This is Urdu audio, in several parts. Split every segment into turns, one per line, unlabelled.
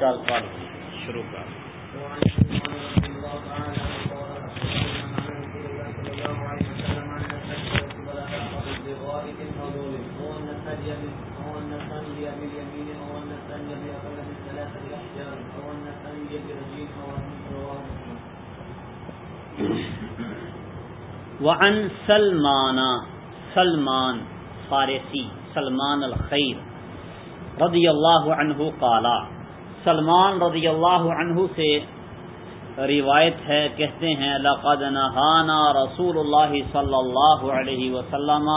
چل پڑ شروع کر وعن سلمان سلمان فارسی سلمان الخیر رضی اللہ عنہ قالا۔ سلمان رضی اللہ عنہ سے روایت ہے، کہتے ہیں، لقد نہانا رسول اللہ صلی اللہ علیہ وسلم،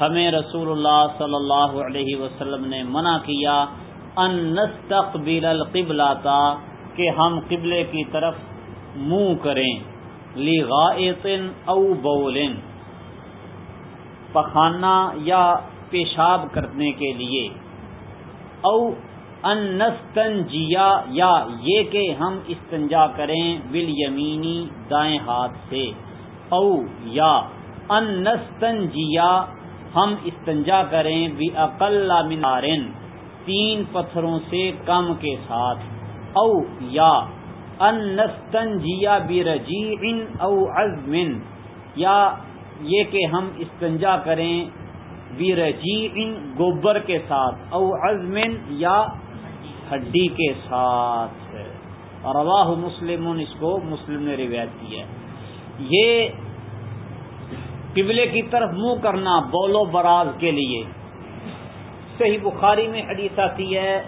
ہمیں رسول اللہ صلی اللہ علیہ وسلم نے منع کیا، ان نستقبل القبلہ کہ ہم قبلے کی طرف منہ کریں، لغائط او بولن پخانا یا پیشاب کرنے کے لیے، او ان نستنجیا یا یہ کہ ہم استنجا کریں بل یمینی دائیں ہاتھ سے، او یا ان نستنجیا ہم استنجا کریں بھی اقل منارن تین پتھروں سے کم کے ساتھ، او یا ان نستنجیا برجی او عزم یا یہ کہ ہم استنجا کریں برجی گوبر کے ساتھ، او عزم یا ہڈی کے ساتھ رواہ مسلم، اس کو مسلم نے روایت کی ہے۔ یہ قبلے کی طرف منہ کرنا بولو براز کے لیے۔ صحیح بخاری میں حدیث آتی ہے،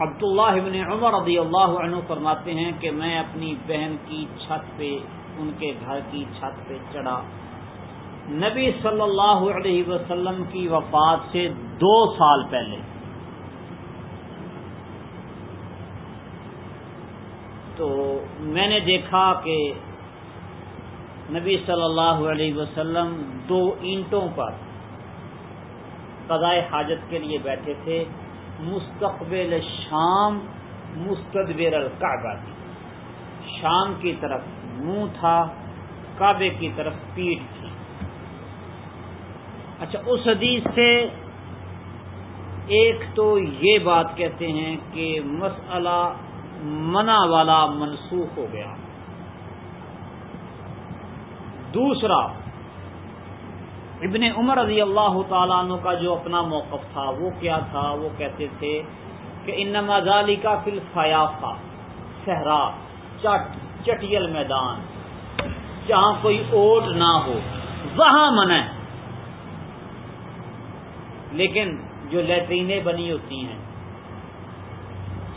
عبداللہ ابن عمر رضی اللہ عنہ فرماتے ہیں کہ میں اپنی بہن کی چھت پہ، ان کے گھر کی چھت پہ چڑھا۔ نبی صلی اللہ علیہ وسلم کی وفات سے دو سال پہلے۔ تو میں نے دیکھا کہ نبی صلی اللہ علیہ وسلم دو اینٹوں پر قضائے حاجت کے لیے بیٹھے تھے، مستقبل شام، مستدبر الکعبہ تھی شام کی طرف منہ تھا، کعبے کی طرف پیٹ تھی۔ اچھا اس حدیث سے ایک تو یہ بات کہتے ہیں کہ مسئلہ منع والا منسوخ ہو گیا۔ دوسرا، ابن عمر رضی اللہ تعالیٰ عنہ کا جو اپنا موقف تھا، وہ کیا تھا؟ وہ کہتے تھے کہ ان مزالی کا فل فیافا صحرا، چٹ، چٹیل میدان، جہاں کوئی اوٹ نہ ہو، وہاں منع۔ لیکن جو لیٹرینیں بنی ہوتی ہیں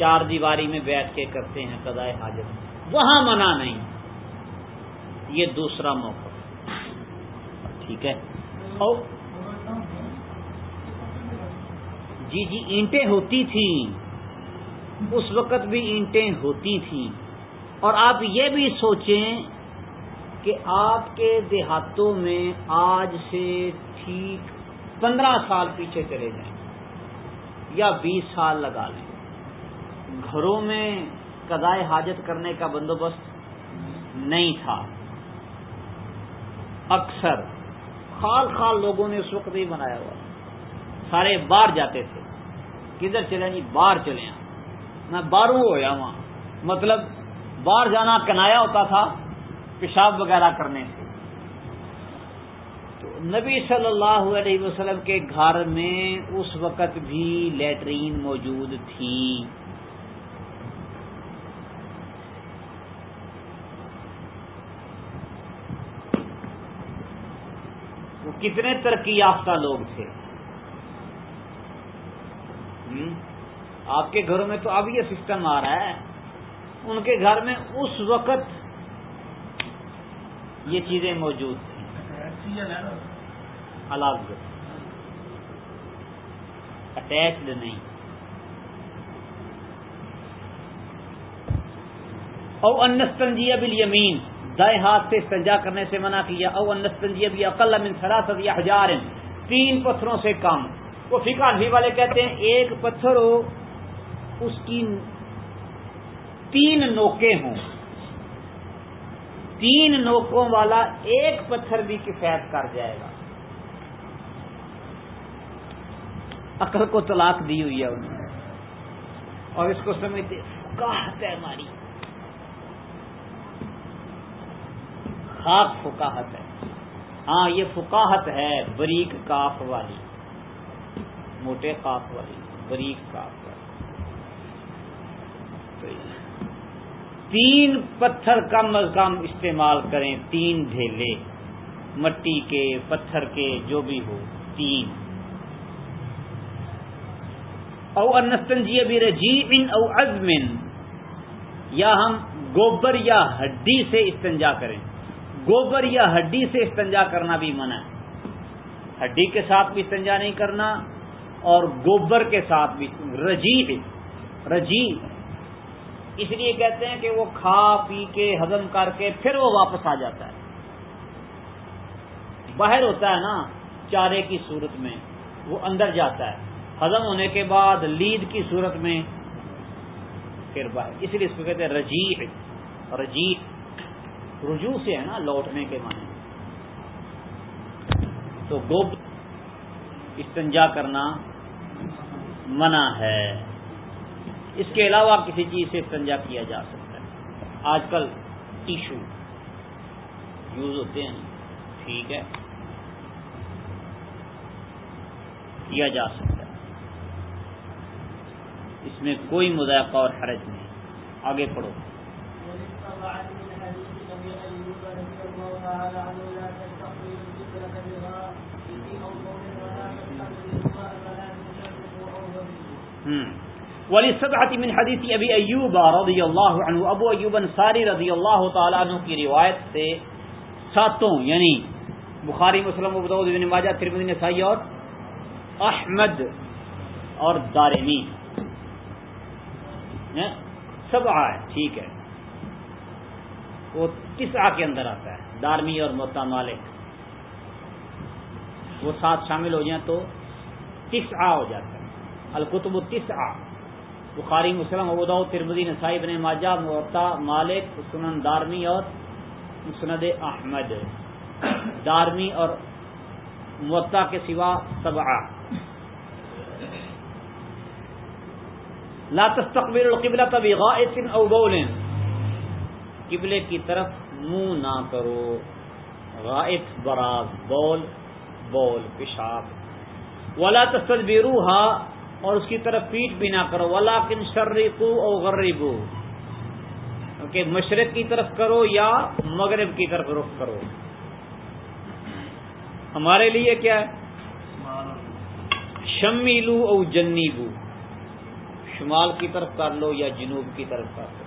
چار دیواری میں بیٹھ کے کرتے ہیں قضائے حاجت۔ وہاں منع نہیں۔ یہ دوسرا موقع۔ ٹھیک ہے؟ جی جی اینٹیں ہوتی تھیں۔ اس وقت بھی اینٹیں ہوتی تھیں۔ اور آپ یہ بھی سوچیں کہ آپ کے دیہاتوں میں آج سے ٹھیک پندرہ سال پیچھے چلے جائیں۔ یا بیس سال لگا لیں۔ گھروں میں قضائے حاجت کرنے کا بندوبست نہیں تھا۔ اکثر خال خال لوگوں نے اس وقت ہی بنایا ہوا۔ سارے باہر جاتے تھے۔ کدھر چلے جی باہر چلے میں باہروں ہوا وہاں۔ مطلب باہر جانا کنایا ہوتا تھا، پیشاب وغیرہ کرنے سے۔ تو نبی صلی اللہ علیہ وسلم کے گھر میں اس وقت بھی لیٹرین موجود تھی وہ کتنے ترقی یافتہ لوگ تھے۔ آپ کے گھروں میں تو اب یہ سسٹم آ رہا ہے۔ ان کے گھر میں اس وقت یہ چیزیں موجود تھیں۔ الگ اٹیچڈ نہیں۔ او انستنجیہ بالیمین۔ دائیں ہاتھ سے استنجا کرنے سے منع کیا او انستنجیہ بھی اقل من ثلاثه یا ہزار تین پتھروں سے کم۔ وہ فقہ بھی والے کہتے ہیں، ایک پتھر ہو، اس کی تین نوکیں ہوں۔ تین نوکوں والا ایک پتھر بھی کفایت کر جائے گا۔ عقل کو طلاق دی ہوئی ہے انہوں نے۔ اور اس کو سمجھتے فکاہت ہے ہماری۔ خاک فکاہت ہے۔ ہاں یہ فکاہت ہے بریک کاف والی۔ موٹے کاف والی، بریک کاف والی۔ تین پتھر کم از کم استعمال کریں، تین ڈھیلے۔ مٹی کے، پتھر کے، جو بھی ہو، تین۔ او انستنجی ابھی رجی ان او ازمن یا ہم گوبر یا ہڈی سے استنجا کریں۔ گوبر یا ہڈی سے استنجا کرنا بھی منع ہے۔ ہڈی کے ساتھ بھی استنجا نہیں کرنا اور گوبر کے ساتھ بھی۔ رجی رجی اس لیے کہتے ہیں کہ وہ کھا، پی کے، ہضم کر کے پھر وہ واپس آ جاتا ہے۔ باہر ہوتا ہے نا، چارے کی صورت میں وہ اندر جاتا ہے۔ ہضم ہونے کے بعد لید کی صورت میں پھر باہر۔ اس لیے اس کو کہتے ہیں رجی رجی رجوع سے ہے نا لوٹنے کے معنی۔ تو گوب استنجا کرنا منع ہے۔ اس کے علاوہ کسی چیز سے استنجا کیا جا سکتا ہے۔ آج کل ٹیشو یوز ہوتے ہیں۔ ٹھیک ہے۔ کیا جا سکتا ہے۔ اس میں کوئی مذائقہ اور حرج نہیں۔ آگے پڑھو۔ ولی من حدیث ابی ایوب رضی اللہ عنہ، ابو ایوب انصاری رضی اللہ تعالی عنہ کی روایت سے ساتوں یعنی بخاری، مسلم، ابو داؤد ابن ماجہ، ترمذی، نسائی اور احمد اور دارمی۔ سبع ہے ٹھیک ہے۔ وہ تسعہ کے اندر آتا ہے؟ دارمی اور موتا مالک۔ وہ ساتھ شامل ہو جائیں تو تسعہ ہو جاتا ہے؟ القتب تسعہ بخاری، مسلم ابوداؤ ترمدی نسائی بن ماجہ معتا مالک، سنن دارمی اور مسند احمد۔ دارمی اور معتا کے سوا سبعہ لا تستقبل القبلہ تبھی او بول۔ قبلے کی طرف منہ نہ کرو۔ غائط براز، بول بول، پیشاب۔ ولا تستدبروها۔ اور اس کی طرف پیٹ بھی نہ کرو۔ ولا کن شرریقو او غریبو کہ مشرق کی طرف کرو یا مغرب کی طرف رخ کرو۔ ہمارے لیے کیا ہے؟ شمیلو او جنیبو شمال کی طرف کر لو یا جنوب کی طرف کر لو۔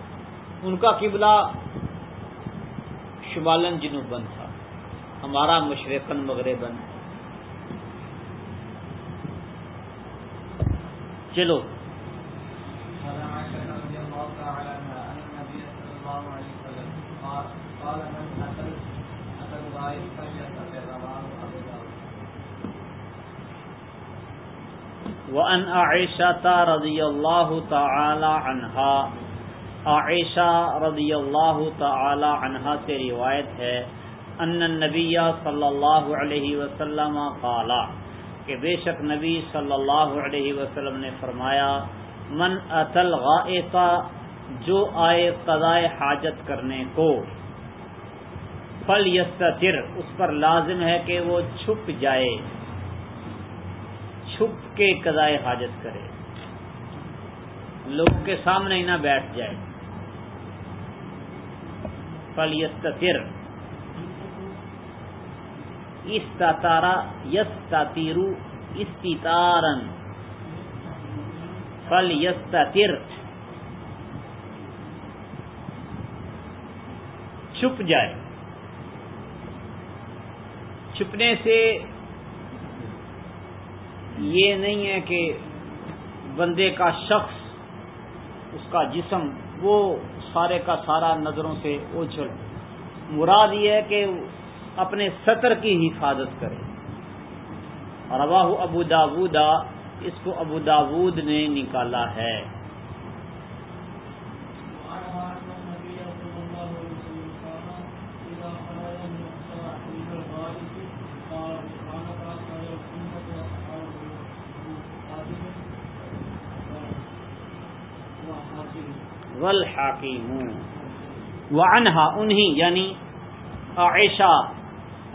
ان کا قبلہ شمالن جنوبن تھا، ہمارا مشرقن مغربن چلو۔ وان عائشہ رضی اللہ تعالی عنہا عائشہ رضی اللہ تعالی عنہا سے روایت ہے ان النبی صلی اللہ علیہ وسلم قالا کہ بے شک نبی صلی اللہ علیہ وسلم نے فرمایا، من اتل غائطہ جو آئے قضائے حاجت کرنے کو فل یستر اس پر لازم ہے کہ وہ چھپ جائے، چھپ کے قضائے حاجت کرے۔ لوگوں کے سامنے ہی نہ بیٹھ جائے۔ فل یستر استارا یس تیرو فل چھپ جائے۔ چھپنے سے یہ نہیں ہے کہ بندے کا شخص، اس کا جسم، وہ سارے کا سارا نظروں سے اوچھل مراد یہ ہے کہ اپنے سطر کی حفاظت کرے۔ اور اباہ ابو داودا اس کو ابو داود نے نکالا ہے۔ والحاکم وعنہا، انہی یعنی عائشہ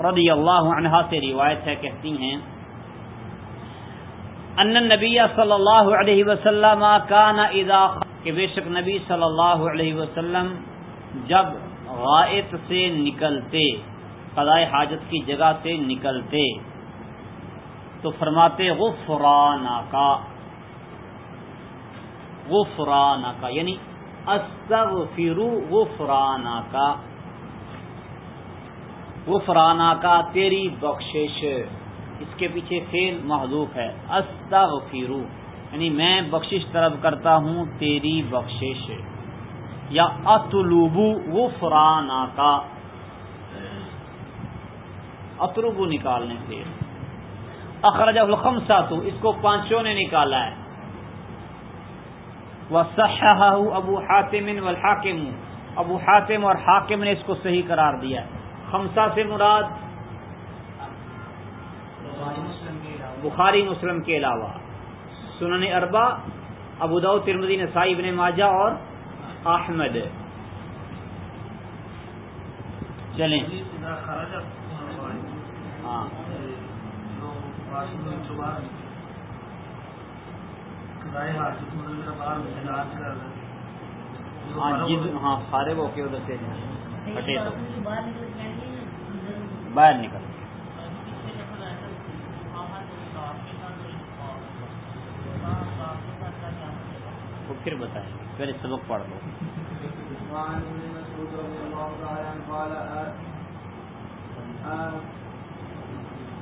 رضی اللہ عنہا سے روایت ہے، کہتی ہیں، ان نبی صلی اللہ علیہ وسلم کان اذا کہ بے شک نبی صلی اللہ علیہ وسلم جب غائط سے نکلتے، قضاء حاجت کی جگہ سے نکلتے، تو فرماتے غفرانا کا غفرانا کا یعنی استغفرو غفرانا کا غفرانا کا تیری بخشش۔ اس کے پیچھے فیل محدوف ہے۔ استغفرو یعنی میں بخشش طلب کرتا ہوں تیری بخشش۔ یا اطلوبو غفرانا کا اطلوبو نکالنے سے اخرجہ الخمسہ تو اس کو پانچوں نے نکالا ہے۔ وصححه ابو حاتم والحاکم، ابو حاتم اور حاکم نے اس کو صحیح قرار دیا خمسہ سے مراد بخاری مسلم کے علاوہ۔ سنن اربا ابو داؤ ترمدی نسائی، ابن ماجہ اور احمد۔ چلیں۔ ہاں۔ ہاں جد ہاں سارے وہ کے ادھر سے ہٹے تو۔ باہر نکل وہ پھر بتائیں پہلے سبق پڑھ لو۔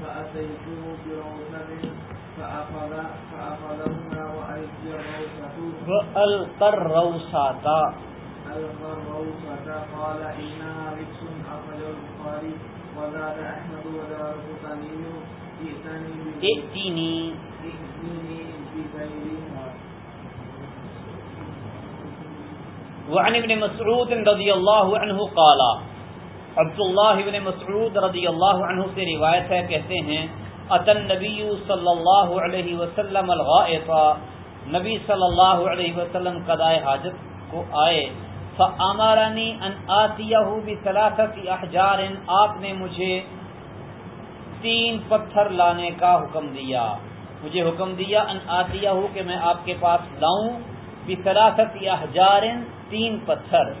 فأتيته
بروثة فأخذ فأخذهما وألقي الروثة
فألقى الروسة
ألقى الروثة قال إنها رجس أخرجه البخاري وزاد أحمد ودار القطني ائتني
ائتني
ائتني بغيرها
وعن ابن مسعود رضی اللہ عنہ قال عبداللہ ابن مسعود رضی اللہ عنہ سے روایت ہے، کہتے ہیں اتن نبی صلی اللہ علیہ وسلم الغائط۔ نبی صلی اللہ علیہ وسلم قضائے حاجت کو آئے۔ فامرنی ان آتیہ بثلاثت احجار آپ نے مجھے تین پتھر لانے کا حکم دیا۔ مجھے حکم دیا ان آتیہ کہ میں آپ کے پاس لاؤں۔ بثلاثت احجار تین پتھر۔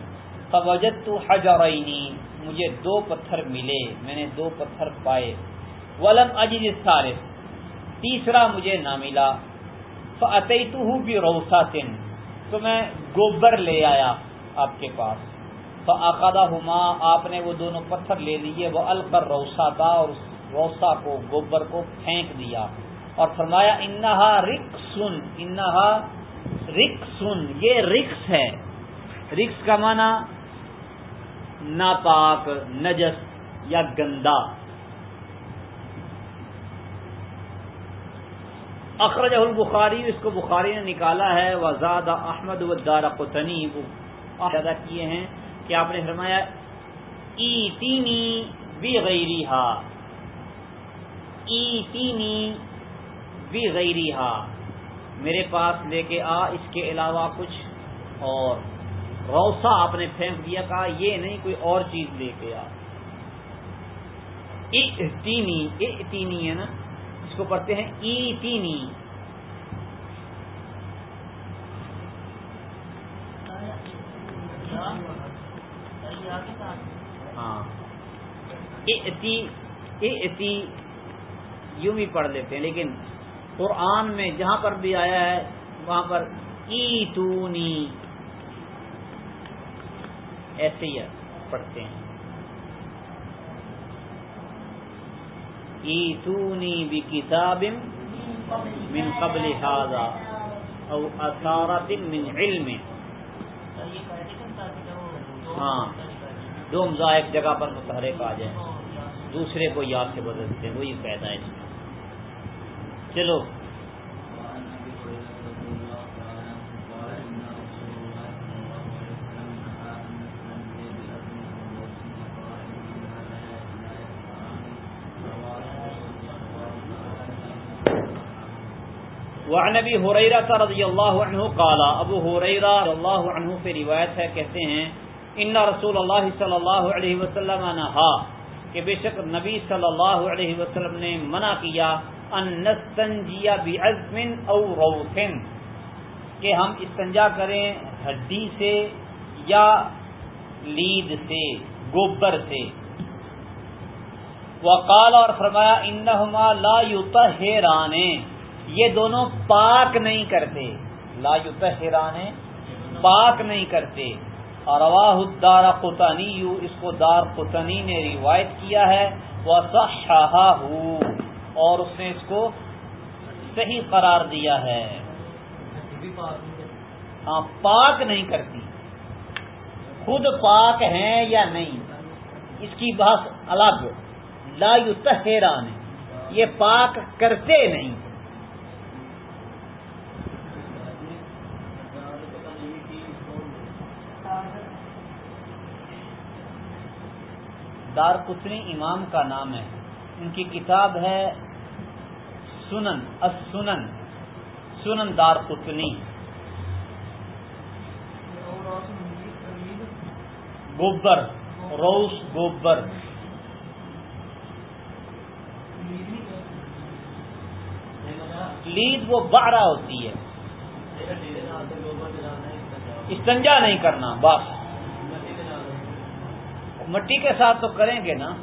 فوجدت حجرینی مجھے دو پتھر ملے، میں نے دو پتھر پائے۔ ولم اجد الثالث۔ تیسرا مجھے نہ ملا۔ فاتیتہ بروساتن تو میں گوبر لے آیا آپ کے پاس۔ فاخذہما آپ نے وہ دونوں پتھر لے لیے۔ وہ القر روسا تھا اور اس روسا کو، گوبر کو پھینک دیا۔ اور فرمایا انہا رکسن انہا رکسن یہ رکس ہے۔ رکس کا معنی ناپاک، نجس یا گندا۔ اخرج البخاری، اس کو بخاری نے نکالا ہے، وزاد احمد و دار قطنی۔ پیدا کیے ہیں کہ آپ نے فرمایا ای تینی ہا ای غیری ہا میرے پاس لے کے آ، اس کے علاوہ کچھ اور۔ روسا آپ نے پھینک دیا، کہا یہ نہیں، کوئی اور چیز لے کے آ۔ تینی اے ہے نا، اس کو پڑھتے ہیں ای تینی ہاں اتی یوں بھی پڑھ لیتے ہیں، لیکن قرآن میں جہاں پر بھی آیا ہے، وہاں پر ای تونی ایسے ہی پڑھتے ہیں۔ ای تونی کتاب من قبل هذا او اثارت من علم. ہاں دو امزا ایک جگہ پر متحرک آ جائیں۔ دوسرے کو یاد سے بدلتے ہیں، وہی فائدہ ہے۔ چلو
وعن
ابی حریرہ رضی اللہ عنہ قال، ابو حریرہ رضی اللہ عنہ سے روایت ہے، کہتے ہیں، ان رسول اللہ صلی اللہ علیہ وسلم نہا کہ بے شک نبی صلی اللہ علیہ وسلم نے منع کیا، ان نستنجیا بعزم او روثن کہ ہم استنجا کریں ہڈی سے یا لید سے، گوبر سے۔ وقال اور فرمایا، انہما لا یطہران یہ دونوں پاک نہیں کرتے۔ لا یطہران، پاک نہیں کرتے۔ اور رواہ الدار قطنی، اس کو دار قطنی نے روایت کیا ہے۔ وہ اور اس نے اس کو صحیح قرار دیا ہے۔ ہاں پاک نہیں کرتی۔ خود پاک ہیں یا نہیں، اس کی بات الگ۔ لا یطہران، یہ پاک کرتے نہیں۔ دار قطنی امام کا نام ہے۔ ان کی کتاب ہے سنن، السنن سنن دار قطنی۔ گوبر، روس گوبر۔ لید وہ بارہ ہوتی ہے۔ استنجا نہیں کرنا، بس۔ مٹی کے ساتھ تو کریں گے نا۔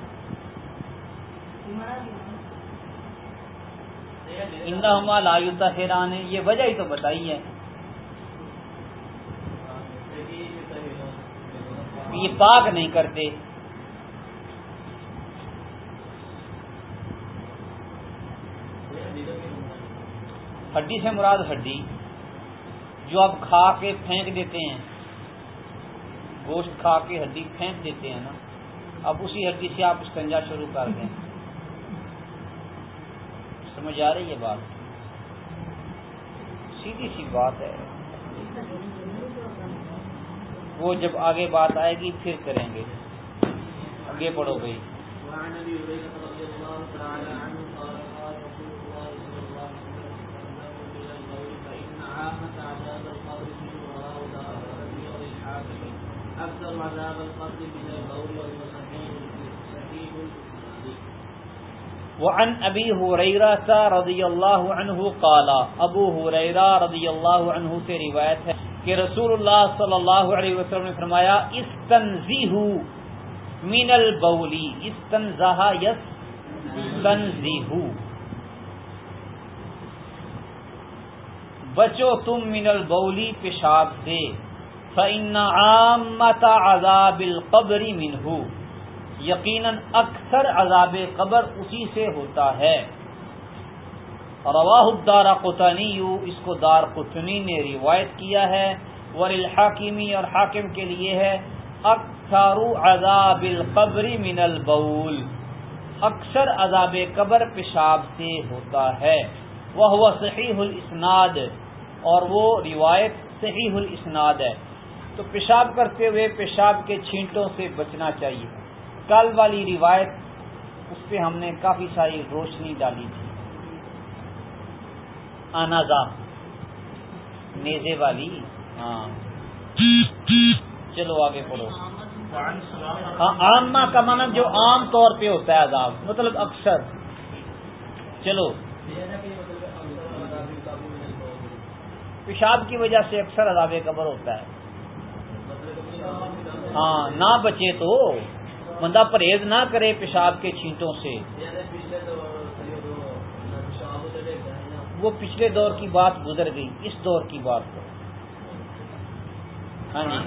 اندا لایوتا خیران ہے یہ وجہ ہی تو بتائی ہے یہ پاک نہیں کرتے۔ ہڈی سے مراد ہڈی جو آپ کھا کے پھینک دیتے ہیں۔ گوشت کھا کے ہڈی پھینک دیتے ہیں نا، اب اسی ہڈی سے آپ استنجا شروع کر دیں۔ سمجھ آ رہی ہے بات؟ سیدھی سی بات ہے۔ وہ جب آگے بات آئے گی، پھر کریں گے۔ آگے پڑھو بھائی۔
للحاكم اكثر عذاب من القول وهو صحيح
وعن ابی حریرہ رضی اللہ عنہ قال ابو حریرہ رضی اللہ عنہ سے روایت ہے کہ رسول اللہ صلی اللہ علیہ وسلم نے فرمایا، استنزیہو من البولی استنزہا یس تنزیہو بچو تم من البولی پیشاب سے۔ فإن عامت عذاب القبر منہو یقیناً اکثر عذاب قبر اسی سے ہوتا ہے۔ رواہ الدار قطنی، اس کو دار قطنی نے روایت کیا ہے۔ ور اور حاکم کے لیے ہے۔ اکثر عذاب القبر من البول۔ اکثر عذاب قبر پیشاب سے ہوتا ہے۔ وہ صحیح الاسناد، اور وہ روایت صحیح الاسناد ہے۔ تو پیشاب کرتے ہوئے پیشاب کے چھینٹوں سے بچنا چاہیے۔ کل والی روایت، اس پہ ہم نے کافی ساری روشنی ڈالی تھی۔ انازا نیزے والی ہاں۔ چلو آگے پڑھو ہاں عامہ کا مانا جو عام طور پہ ہوتا ہے عذاب مطلب اکثر۔ چلو۔ پیشاب کی وجہ سے اکثر عذاب قبر ہوتا ہے۔ ہاں نہ بچے تو بندہ پرہیز نہ کرے پیشاب کے چھینٹوں سے۔ وہ پچھلے دور کی بات گزر گئی اس دور کی بات کو۔ ہاں جی۔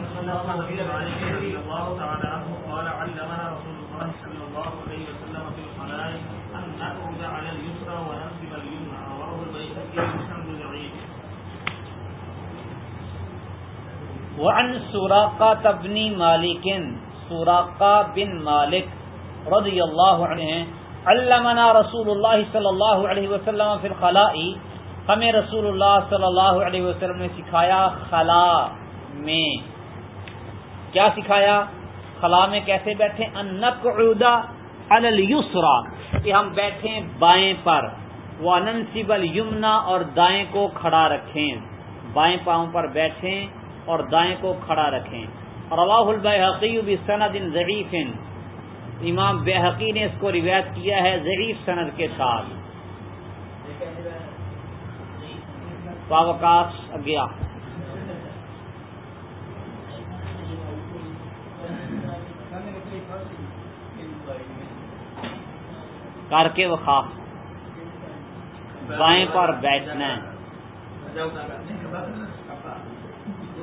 وعن سوراقہ تبنی مالکن سوراقہ بن مالک رضی اللہ عنہ، علمنا رسول اللہ صلی اللہ علیہ وسلم فی الخلائی، ہمیں رسول اللہ صلی اللہ علیہ وسلم نے سکھایا خلا میں۔ کیا سکھایا؟ خلا میں کیسے بیٹھے؟ انقعدا علی الیسرا، کہ ہم بیٹھیں بائیں پر۔ وہ اننسب الیمنا، اور دائیں کو کھڑا رکھیں۔ بائیں پاؤں پر بیٹھیں اور دائیں کو کھڑا رکھیں۔ رواہ البحقی بسند ضعیف۔ امام بحقی نے اس کو روایت کیا ہے ضعیف سند کے ساتھ۔ پاوکاس گیا کر کے وخا بائیں پر بیٹھنا۔ ہے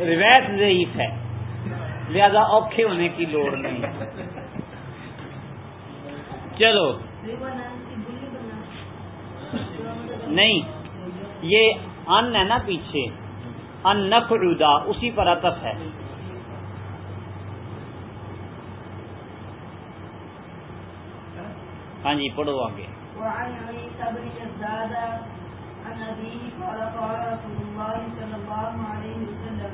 روایت ضعیف ہے۔ لہذا اوکھے ہونے کی لوڑ نہیں۔ چلو۔ نہیں، یہ ان ہے نا پیچھے۔ ان نفرودا اسی پر عطف ہے۔ ہاں جی پڑھو آگے۔
وعن عيسى بن يزداد عن أبيه قال قال رسول الله صلى الله عليه وسلم،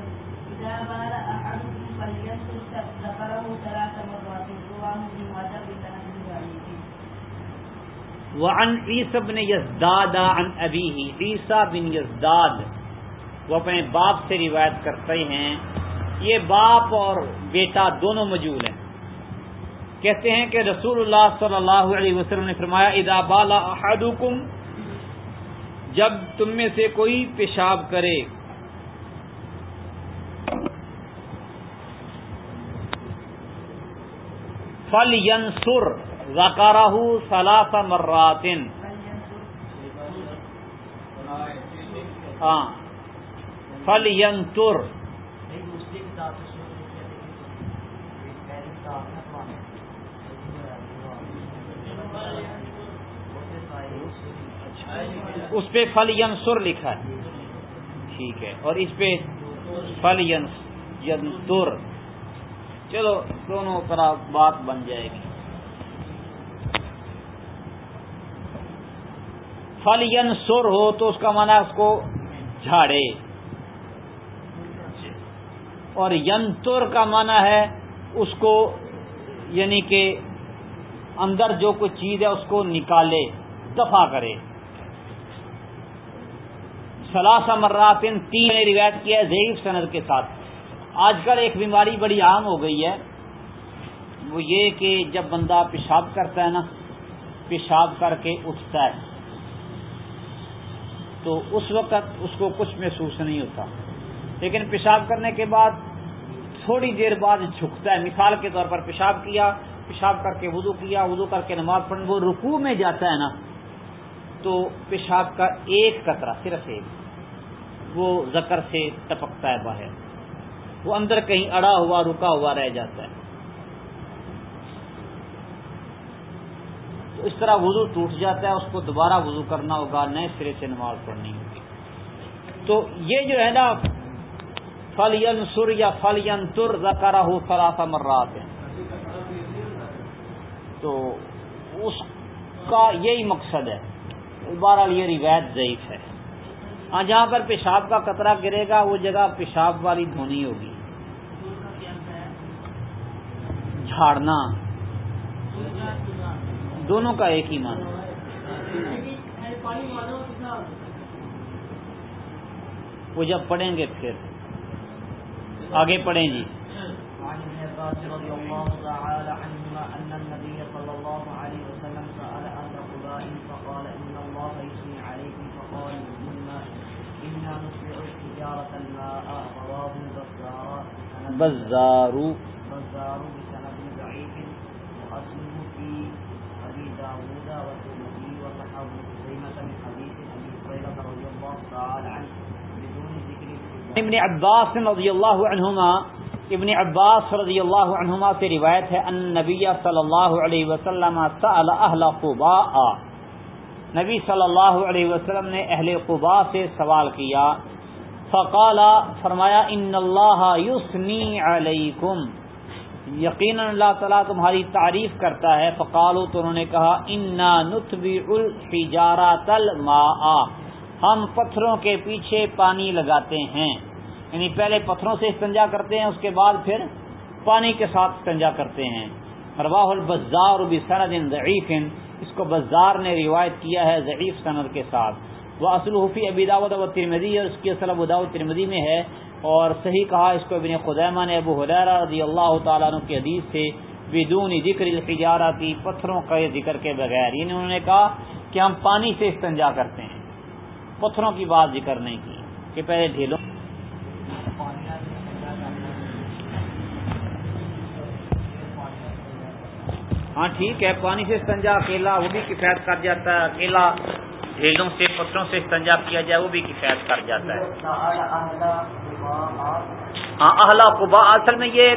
إذا بال أحدكم فلينصر ذكره ثلاث مرات. رواه ابن ماجه بسند ضعيف.
وعن عیسی بن یزداد عن ابیہ عیسی بن یزداد وہ اپنے باپ سے روایت کرتے ہیں، یہ باپ اور بیٹا دونوں موجود ہیں۔ کہتے ہیں کہ رسول اللہ صلی اللہ علیہ وسلم نے فرمایا، اذا بالا احدکم، جب تم میں سے کوئی پیشاب کرے۔ فل ینسر ذکارہ ثلاث مراتن ہاں۔ فل ینتر اس پہ فل ینسر لکھا ہے۔ ٹھیک ہے۔ اور اس پہ فل ینتر چلو، دونوں طرح بات بن جائے گی۔ فل ینسر ہو تو اس کا معنی اس کو جھاڑے۔ اور ینتر کا معنی ہے اس کو یعنی کہ اندر جو کوئی چیز ہے اس کو نکالے، دفاع کرے۔ سلاسا مراتن تین نے روایت کیا ہے ضعیف سند کے ساتھ۔ آج کل ایک بیماری بڑی عام ہو گئی ہے، وہ یہ کہ جب بندہ پیشاب کرتا ہے نا، پیشاب کر کے اٹھتا ہے، تو اس وقت اس کو کچھ محسوس نہیں ہوتا۔ لیکن پیشاب کرنے کے بعد تھوڑی دیر بعد جھکتا ہے۔ مثال کے طور پر پیشاب کیا پیشاب کر کے وضو کیا، وضو کر کے نماز پڑھ وہ رکوع میں جاتا ہے نا، تو پیشاب کا ایک قطرہ صرف ایک، وہ زکر سے ٹپکتا ہے باہر۔ وہ اندر کہیں اڑا ہوا، رکا ہوا رہ جاتا ہے۔ تو اس طرح وضو ٹوٹ جاتا ہے، اس کو دوبارہ وضو کرنا ہوگا، نئے سرے سے نماز پڑھنی ہوگی۔ تو یہ جو ہے نا فل سر یا فل تر زکارا ہو فلاں مرات۔ ہے تو اس کا یہی مقصد ہے۔ بہرحال یہ روایت ضعیف ہے۔ ہاں جہاں پر پیشاب کا قطرہ گرے گا، وہ جگہ پیشاب والی دھونی ہوگی۔ جھاڑنا۔ دونوں کا ایک ہی معنی۔ وہ جب پڑھیں گے پھر۔ آگے پڑھیں جی
وعن ابن عباس رضي الله تعالى عنهما أن النبي صلى الله عليه وسلم سأل عن رقباء فقال إن الله يثني عليكم
البزار
بزار. بسند ضعيف وأصله في أبي داود والترمذي وصححه ابن خزيمة من حديث أبي هريرة رضي الله تعالى عنه بدون ذكر الحجاب.
ابن عباس رضی اللہ عنہما ابن عباس رضی اللہ عنہما سے روایت ہے ان نبی صلی اللہ علیہ وسلم سأل اہل قباء. نبی صلی اللہ علیہ وسلم نے اہل قباء سے سوال کیا فقال، فرمایا، ان اللہ یسنی علیکم. یقینا اللہ تعالیٰ تمہاری تعریف کرتا ہے۔ فقالو تو انہوں نے کہا، انا نتبع الحجارات الماء. ہم پتھروں کے پیچھے پانی لگاتے ہیں۔ یعنی پہلے پتھروں سے استنجا کرتے ہیں، اس کے بعد پھر پانی کے ساتھ استنجا کرتے ہیں۔ رواہ البزار بسند ضعیف۔ اس کو بزار نے روایت کیا ہے، ضعیف سند کے ساتھ۔ وہ اصل حفیع ابی داود و ترمدی اور اس کی اصل ابو داود ترمدی میں ہے، اور صحیح کہا اس کو ابن خدیمہ نے ابو حلیرہ رضی اللہ تعالیٰ عنہ کی حدیث سے، بدون ذکر الحجاراتی پتھروں کا ذکر کے بغیر۔ یعنی انہوں نے کہا کہ ہم پانی سے استنجا کرتے ہیں۔ پتھروں کی بات ذکر نہیں کی، کہ پہلے ڈھیلوں۔ ہاں ٹھیک ہے، پانی سے استنجا، اکیلا وہ بھی کفایت کر جاتا ہے، اکیلا۔ ڈھیلوں سے پتھروں سے استنجا کیا جائے، وہ بھی کفایت کر جاتا ہے۔ ہاں اہلا قبا اصل میں یہ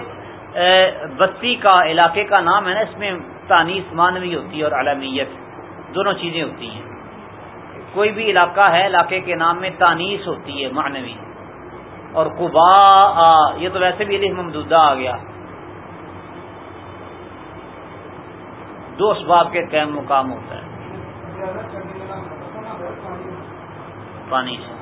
بستی کا علاقے کا نام ہے نا، اس میں تانیس مانوی ہوتی ہے اور علمیت، دونوں چیزیں ہوتی ہیں۔ کوئی بھی علاقہ ہے، علاقے کے نام میں تانیس ہوتی ہے معنوی اور قبا یہ تو ویسے بھی علیہ ممدودہ آ گیا۔ دو اسباب کے قیم مقام ہوتا ہے۔ پانی سے۔